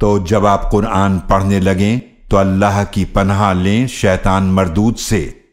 तो जब आप कुरान पढ़ने लगें तो अल्लाह की पनाह लें शैतान मरदूद से।